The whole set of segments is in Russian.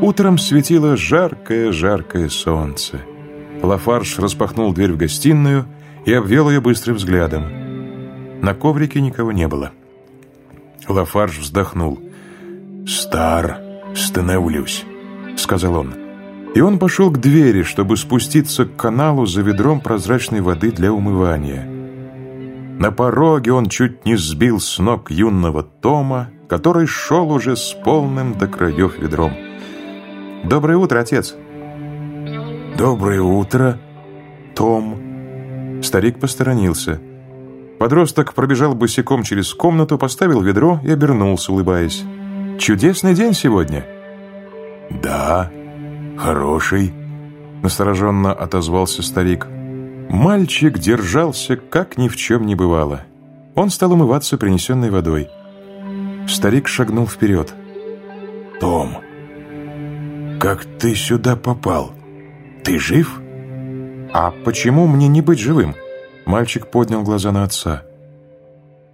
Утром светило жаркое-жаркое солнце. Лафарш распахнул дверь в гостиную и обвел ее быстрым взглядом. На коврике никого не было. Лафарш вздохнул. «Стар, становлюсь», — сказал он. И он пошел к двери, чтобы спуститься к каналу за ведром прозрачной воды для умывания. На пороге он чуть не сбил с ног юного Тома, который шел уже с полным до краев ведром. «Доброе утро, отец!» «Доброе утро, Том!» Старик посторонился. Подросток пробежал босиком через комнату, поставил ведро и обернулся, улыбаясь. «Чудесный день сегодня!» «Да, хороший!» Настороженно отозвался старик. Мальчик держался, как ни в чем не бывало. Он стал умываться принесенной водой. Старик шагнул вперед. «Том, как ты сюда попал? Ты жив?» «А почему мне не быть живым?» Мальчик поднял глаза на отца.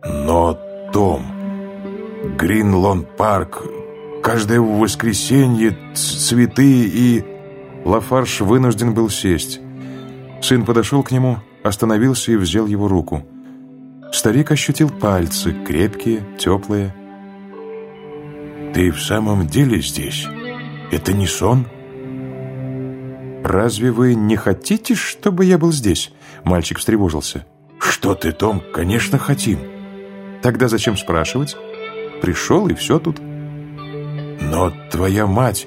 «Но, Том, Гринлон парк, каждое воскресенье цветы и...» Лафарш вынужден был сесть. Сын подошел к нему, остановился и взял его руку. Старик ощутил пальцы, крепкие, теплые. «Ты в самом деле здесь? Это не сон?» «Разве вы не хотите, чтобы я был здесь?» Мальчик встревожился. «Что ты, Том? Конечно, хотим». «Тогда зачем спрашивать? Пришел, и все тут». «Но твоя мать...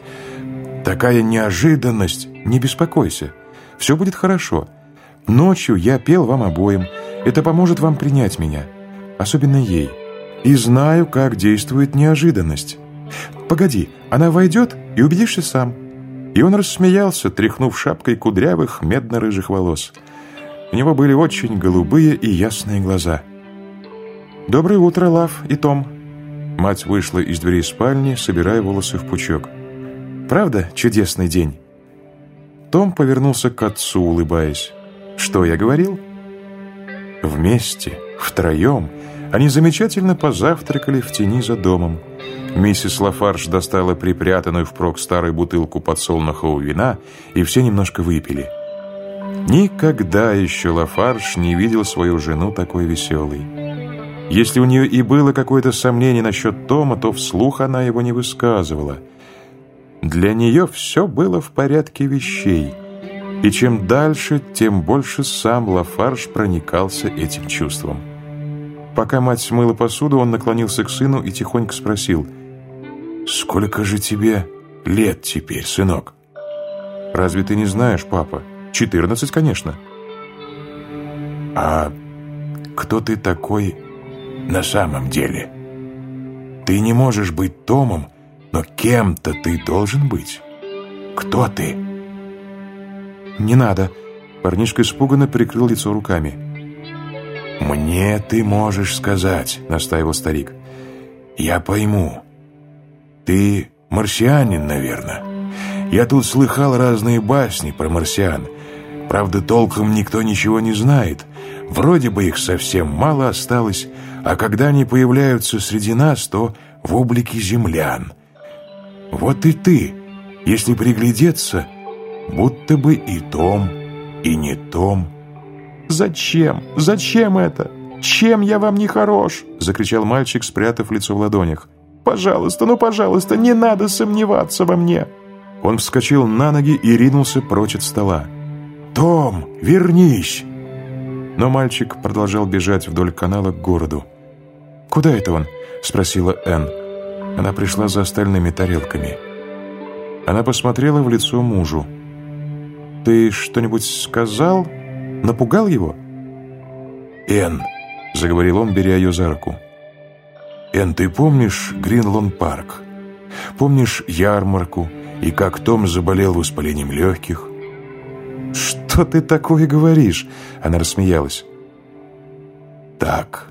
Такая неожиданность! Не беспокойся. Все будет хорошо. Ночью я пел вам обоим. Это поможет вам принять меня. Особенно ей. И знаю, как действует неожиданность. Погоди, она войдет и убедишься сам». И он рассмеялся, тряхнув шапкой кудрявых медно-рыжих волос. У него были очень голубые и ясные глаза. «Доброе утро, Лав и Том!» Мать вышла из двери спальни, собирая волосы в пучок. «Правда чудесный день?» Том повернулся к отцу, улыбаясь. «Что я говорил?» Вместе, втроем, они замечательно позавтракали в тени за домом. Миссис Лафарж достала припрятанную впрок старую бутылку подсолнухового вина, и все немножко выпили. Никогда еще Лафарж не видел свою жену такой веселой. Если у нее и было какое-то сомнение насчет Тома, то вслух она его не высказывала – для нее все было в порядке вещей. И чем дальше, тем больше сам Лафарж проникался этим чувством. Пока мать смыла посуду, он наклонился к сыну и тихонько спросил, «Сколько же тебе лет теперь, сынок?» «Разве ты не знаешь, папа? Четырнадцать, конечно». «А кто ты такой на самом деле? Ты не можешь быть Томом, но кем-то ты должен быть. Кто ты? Не надо. Парнишка испуганно прикрыл лицо руками. «Мне ты можешь сказать», — настаивал старик. «Я пойму. Ты марсианин, наверное. Я тут слыхал разные басни про марсиан. Правда, толком никто ничего не знает. Вроде бы их совсем мало осталось, а когда они появляются среди нас, то в облике землян. Вот и ты, если приглядеться, будто бы и том, и не том. «Зачем? Зачем это? Чем я вам не хорош?» Закричал мальчик, спрятав лицо в ладонях. «Пожалуйста, ну пожалуйста, не надо сомневаться во мне!» Он вскочил на ноги и ринулся прочь от стола. «Том, вернись!» Но мальчик продолжал бежать вдоль канала к городу. «Куда это он?» – спросила Энн. Она пришла за остальными тарелками. Она посмотрела в лицо мужу. «Ты что-нибудь сказал? Напугал его?» «Энн», — заговорил он, беря ее за руку. «Энн, ты помнишь Гринлон парк? Помнишь ярмарку и как Том заболел воспалением легких?» «Что ты такое говоришь?» Она рассмеялась. «Так,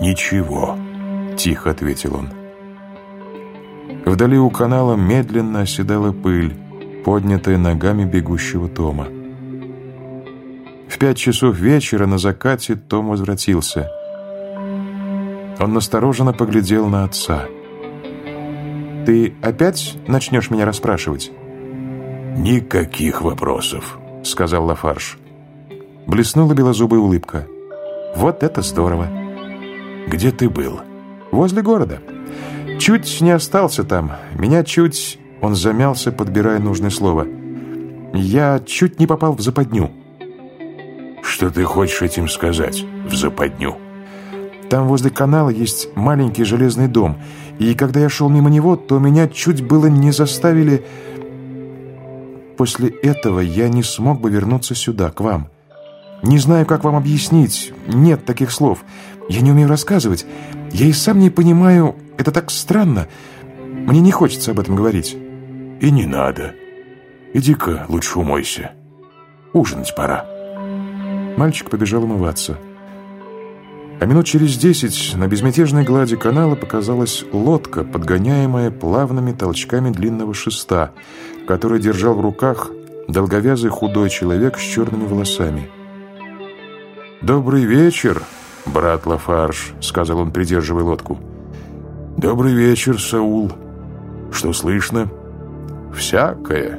ничего», — тихо ответил он. Вдали у канала медленно оседала пыль, поднятая ногами бегущего Тома. В пять часов вечера на закате Том возвратился. Он настороженно поглядел на отца. Ты опять начнешь меня расспрашивать?» «Никаких вопросов», — сказал Лафарш. Блеснула белозубая улыбка. «Вот это здорово!» «Где ты был?» «Возле города. Чуть не остался там. Меня чуть...» Он замялся, подбирая нужное слово. «Я чуть не попал в западню». «Что ты хочешь этим сказать, в западню?» Там возле канала есть маленький железный дом, и когда я шел мимо него, то меня чуть было не заставили... После этого я не смог бы вернуться сюда, к вам. Не знаю, как вам объяснить. Нет таких слов. Я не умею рассказывать. Я и сам не понимаю. Это так странно. Мне не хочется об этом говорить. И не надо. Иди-ка лучше умойся. Ужинать пора. Мальчик побежал умываться. А минут через десять на безмятежной глади канала показалась лодка, подгоняемая плавными толчками длинного шеста, который держал в руках долговязый худой человек с черными волосами. «Добрый вечер, брат Лафарш», — сказал он, придерживая лодку. «Добрый вечер, Саул. Что слышно?» «Всякое.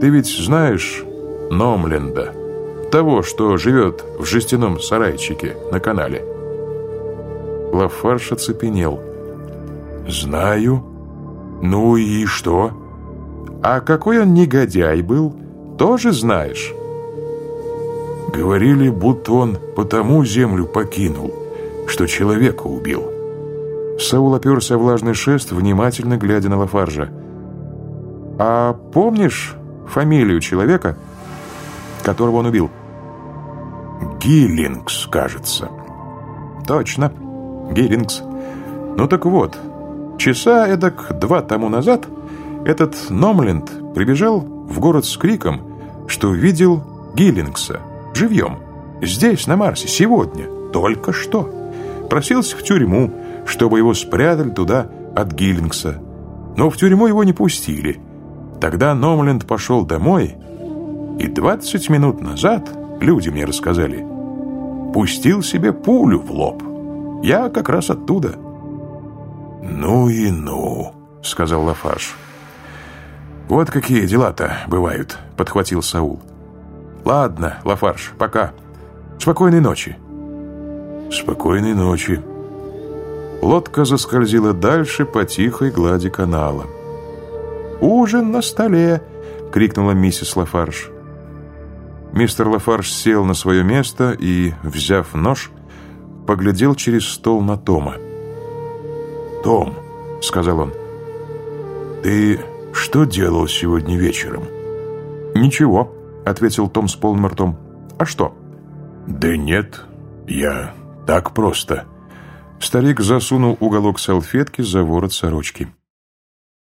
Ты ведь знаешь Номленда, того, что живет в жестяном сарайчике на канале?» Лафарш оцепенел. «Знаю. Ну и что?» «А какой он негодяй был, тоже знаешь?» Говорили, будто он потому землю покинул, что человека убил. Саул оперся влажный шест, внимательно глядя на Лафаржа. «А помнишь фамилию человека, которого он убил?» «Гиллингс, кажется». «Точно, Гиллингс. Ну так вот, часа эдак два тому назад этот Номленд прибежал в город с криком, что видел Гиллингса» живьем. Здесь, на Марсе, сегодня, только что. Просился в тюрьму, чтобы его спрятали туда от Гиллингса. Но в тюрьму его не пустили. Тогда Номленд пошел домой, и 20 минут назад, люди мне рассказали, пустил себе пулю в лоб. Я как раз оттуда. «Ну и ну», — сказал Лафаш. «Вот какие дела-то бывают», — подхватил Саул. Ладно, Лафарш, пока. Спокойной ночи. Спокойной ночи. Лодка заскользила дальше по тихой глади канала. «Ужин на столе!» — крикнула миссис Лафарш. Мистер Лафарш сел на свое место и, взяв нож, поглядел через стол на Тома. «Том», — сказал он, — «ты что делал сегодня вечером?» «Ничего», — ответил Том с полным ртом. «А что?» «Да нет, я так просто». Старик засунул уголок салфетки за ворот сорочки.